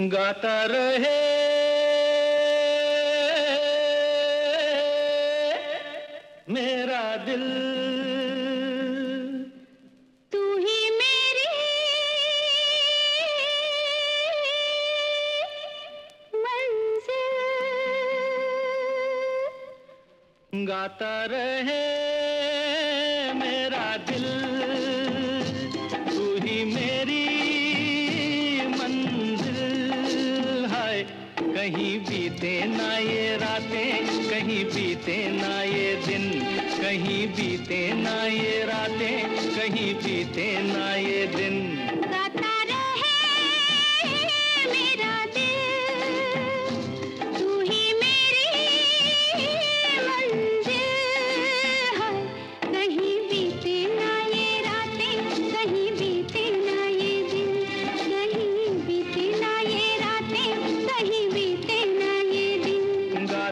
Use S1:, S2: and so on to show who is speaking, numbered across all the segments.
S1: गाता रहे। मेरा दिल।
S2: तू ही मेरी। मंजिल
S1: गाता रहे मेरा दिल। कहीं बीते ना ये रातें, कहीं बीते ना ये दिन, कहीं बीते ना ये रातें, कहीं बीते ना ये दिन।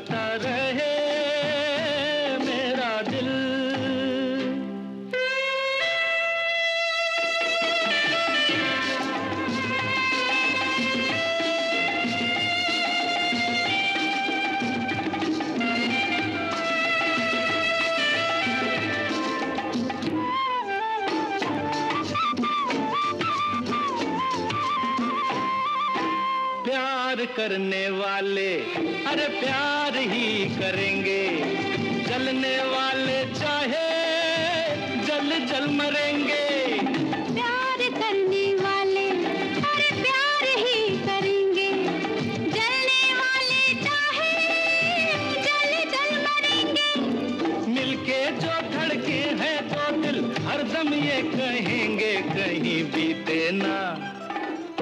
S2: दिन
S1: प्यार करने वाले अरे प्यार ही करेंगे। जलने वाले चाहे जल जल मरेंगे।
S2: प्यार करने वाले अरे प्यार ही करेंगे। जलने वाले चाहे जल जल मरेंगे।
S1: मिलके जो धड़के हैं तो दिल हरदम ये कहेंगे कहीं बीते ना।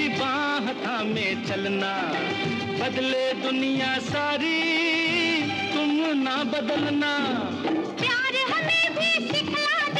S2: मेरी बाह थामे चलना। बदले दुनिया सारी, तुम ना बदलना। प्यार हमें भी सिखला देगा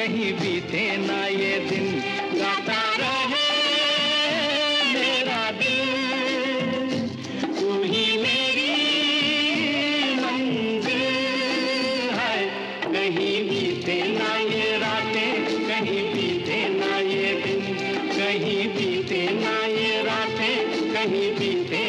S1: कहीं बीते ना ये दिन गाता रहे मेरा दिल। तू ही मेरी मंजिल है। कहीं बीते ना ये रातें, कहीं बीते ना ये दिन। कहीं बीते ना ये रातें, कहीं बीते